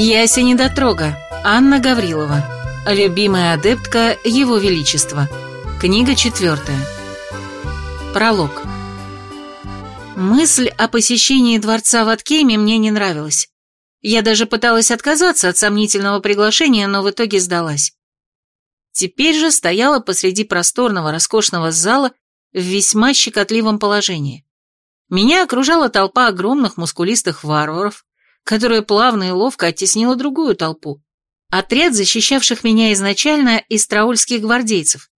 Яся недотрога. Анна Гаврилова. Любимая адептка Его Величества. Книга четвертая. Пролог. Мысль о посещении дворца в Аткеме мне не нравилась. Я даже пыталась отказаться от сомнительного приглашения, но в итоге сдалась. Теперь же стояла посреди просторного, роскошного зала в весьма щекотливом положении. Меня окружала толпа огромных мускулистых варваров, которая плавно и ловко оттеснила другую толпу. Отряд, защищавших меня изначально, из траульских гвардейцев.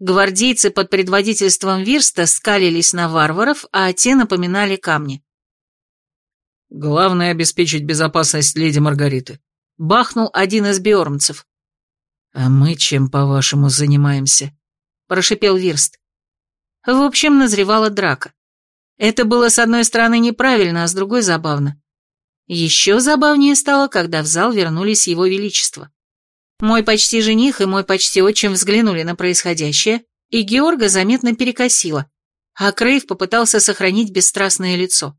Гвардейцы под предводительством Вирста скалились на варваров, а те напоминали камни. «Главное — обеспечить безопасность леди Маргариты», — бахнул один из биормцев. «А мы чем, по-вашему, занимаемся?» — прошипел Вирст. В общем, назревала драка. Это было с одной стороны неправильно, а с другой забавно. Еще забавнее стало, когда в зал вернулись его величество. Мой почти жених и мой почти отчим взглянули на происходящее, и Георга заметно перекосило, а Крейв попытался сохранить бесстрастное лицо.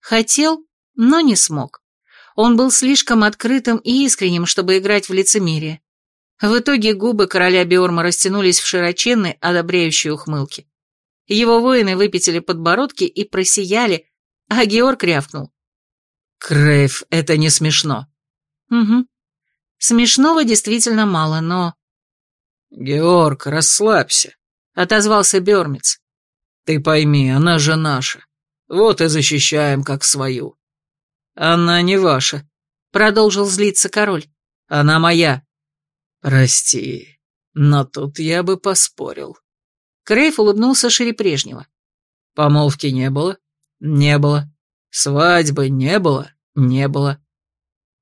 Хотел, но не смог. Он был слишком открытым и искренним, чтобы играть в лицемерие. В итоге губы короля Биорма растянулись в широченной, одобряющей ухмылке. Его воины выпятили подбородки и просияли, а Георг рявкнул. «Крейв, это не смешно». «Угу. Смешного действительно мало, но...» «Георг, расслабься», — отозвался Бёрмиц. «Ты пойми, она же наша. Вот и защищаем, как свою». «Она не ваша», — продолжил злиться король. «Она моя». «Прости, но тут я бы поспорил». Крейв улыбнулся шире прежнего. «Помолвки не было?» «Не было. Свадьбы не было?» «Не было».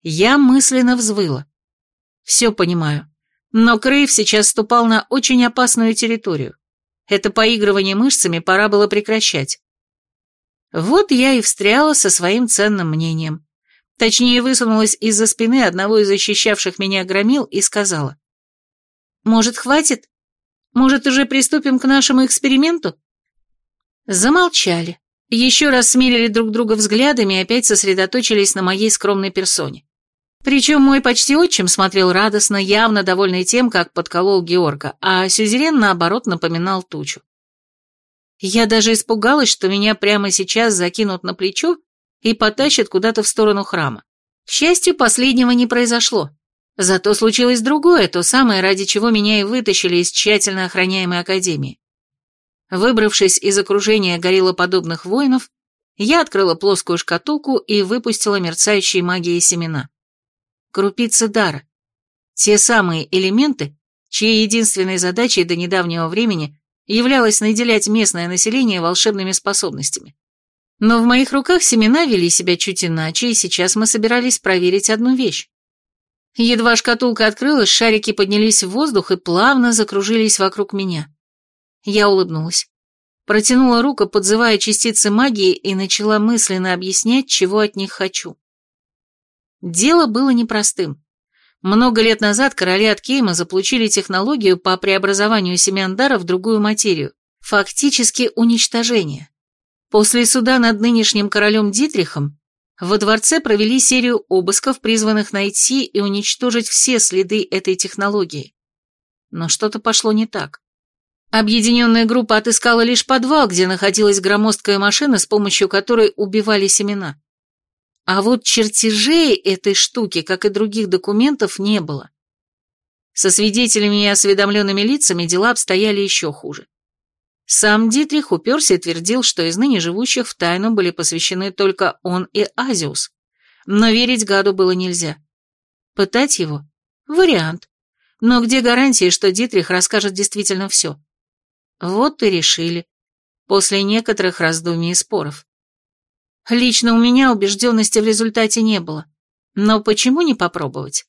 Я мысленно взвыла. Все понимаю. Но Крейв сейчас ступал на очень опасную территорию. Это поигрывание мышцами пора было прекращать. Вот я и встряла со своим ценным мнением. Точнее, высунулась из-за спины одного из защищавших меня громил и сказала. «Может, хватит? Может, уже приступим к нашему эксперименту?» Замолчали. Еще раз смирили друг друга взглядами и опять сосредоточились на моей скромной персоне. Причем мой почти отчим смотрел радостно, явно довольный тем, как подколол Георга, а Сюзерен, наоборот, напоминал тучу. Я даже испугалась, что меня прямо сейчас закинут на плечо и потащат куда-то в сторону храма. К счастью, последнего не произошло. Зато случилось другое, то самое, ради чего меня и вытащили из тщательно охраняемой академии. Выбравшись из окружения гориллоподобных воинов, я открыла плоскую шкатулку и выпустила мерцающие магией семена. Крупицы дара. Те самые элементы, чьей единственной задачей до недавнего времени являлось наделять местное население волшебными способностями. Но в моих руках семена вели себя чуть иначе, и сейчас мы собирались проверить одну вещь. Едва шкатулка открылась, шарики поднялись в воздух и плавно закружились вокруг меня. Я улыбнулась. Протянула руку, подзывая частицы магии, и начала мысленно объяснять, чего от них хочу. Дело было непростым. Много лет назад короли от Кейма заполучили технологию по преобразованию семян дара в другую материю, фактически уничтожение. После суда над нынешним королем Дитрихом во дворце провели серию обысков, призванных найти и уничтожить все следы этой технологии. Но что-то пошло не так. Объединенная группа отыскала лишь подвал, где находилась громоздкая машина, с помощью которой убивали семена. А вот чертежей этой штуки, как и других документов, не было. Со свидетелями и осведомленными лицами дела обстояли еще хуже. Сам Дитрих уперся и твердил, что из ныне живущих в тайну были посвящены только он и Азиус. Но верить гаду было нельзя. Пытать его? Вариант. Но где гарантии, что Дитрих расскажет действительно все? Вот и решили. После некоторых раздумий и споров. Лично у меня убежденности в результате не было. Но почему не попробовать?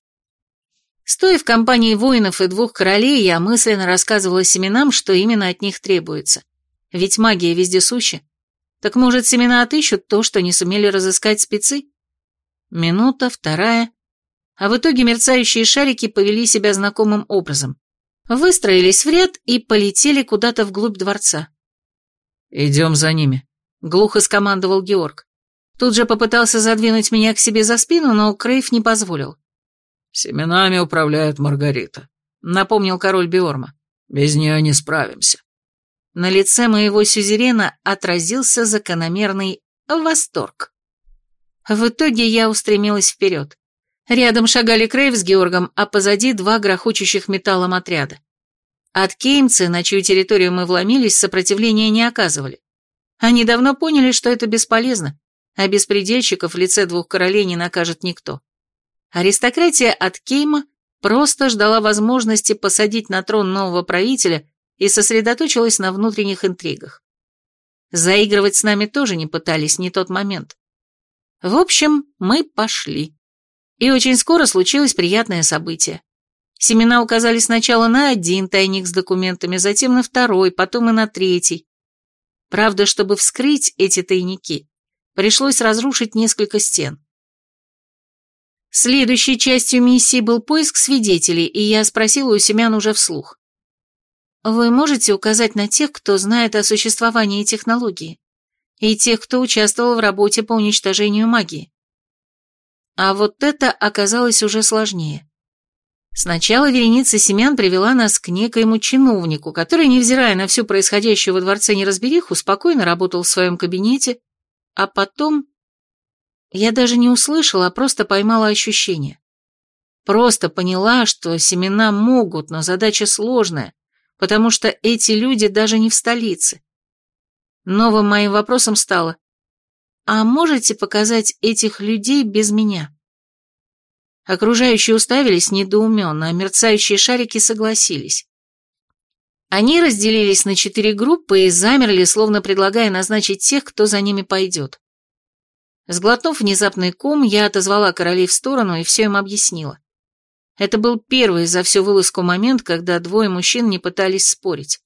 Стоя в компании воинов и двух королей, я мысленно рассказывала семенам, что именно от них требуется. Ведь магия вездесуща. Так может, семена отыщут то, что не сумели разыскать спецы? Минута, вторая. А в итоге мерцающие шарики повели себя знакомым образом. Выстроились в ряд и полетели куда-то вглубь дворца. «Идем за ними», — глухо скомандовал Георг. Тут же попытался задвинуть меня к себе за спину, но Крейв не позволил. «Семенами управляет Маргарита», — напомнил король Биорма. «Без нее не справимся». На лице моего сюзерена отразился закономерный восторг. В итоге я устремилась вперед. Рядом шагали Крейв с Георгом, а позади два грохочущих металлом отряда. От кеймцы, на чью территорию мы вломились, сопротивления не оказывали. Они давно поняли, что это бесполезно, а беспредельщиков в лице двух королей не накажет никто. Аристократия от Кейма просто ждала возможности посадить на трон нового правителя и сосредоточилась на внутренних интригах. Заигрывать с нами тоже не пытались, не тот момент. В общем, мы пошли. И очень скоро случилось приятное событие. Семена указали сначала на один тайник с документами, затем на второй, потом и на третий. Правда, чтобы вскрыть эти тайники, пришлось разрушить несколько стен. Следующей частью миссии был поиск свидетелей, и я спросила у семян уже вслух. Вы можете указать на тех, кто знает о существовании технологии, и тех, кто участвовал в работе по уничтожению магии? А вот это оказалось уже сложнее. Сначала вереница семян привела нас к некоему чиновнику, который, невзирая на всю происходящую во дворце неразбериху, спокойно работал в своем кабинете, а потом... Я даже не услышала, а просто поймала ощущение. Просто поняла, что семена могут, но задача сложная, потому что эти люди даже не в столице. Новым моим вопросом стало, а можете показать этих людей без меня? Окружающие уставились недоуменно, а мерцающие шарики согласились. Они разделились на четыре группы и замерли, словно предлагая назначить тех, кто за ними пойдет. Сглотнув внезапный ком, я отозвала королей в сторону и все им объяснила. Это был первый за всю вылазку момент, когда двое мужчин не пытались спорить.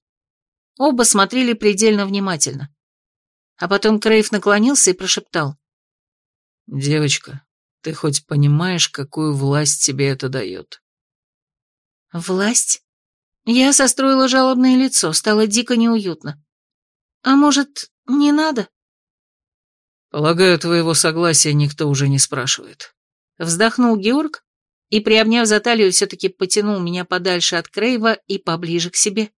Оба смотрели предельно внимательно. А потом Крейв наклонился и прошептал. «Девочка, ты хоть понимаешь, какую власть тебе это дает?» «Власть?» Я состроила жалобное лицо, стало дико неуютно. «А может, не надо?» «Полагаю, твоего согласия никто уже не спрашивает». Вздохнул Георг и, приобняв за талию, все-таки потянул меня подальше от Крейва и поближе к себе.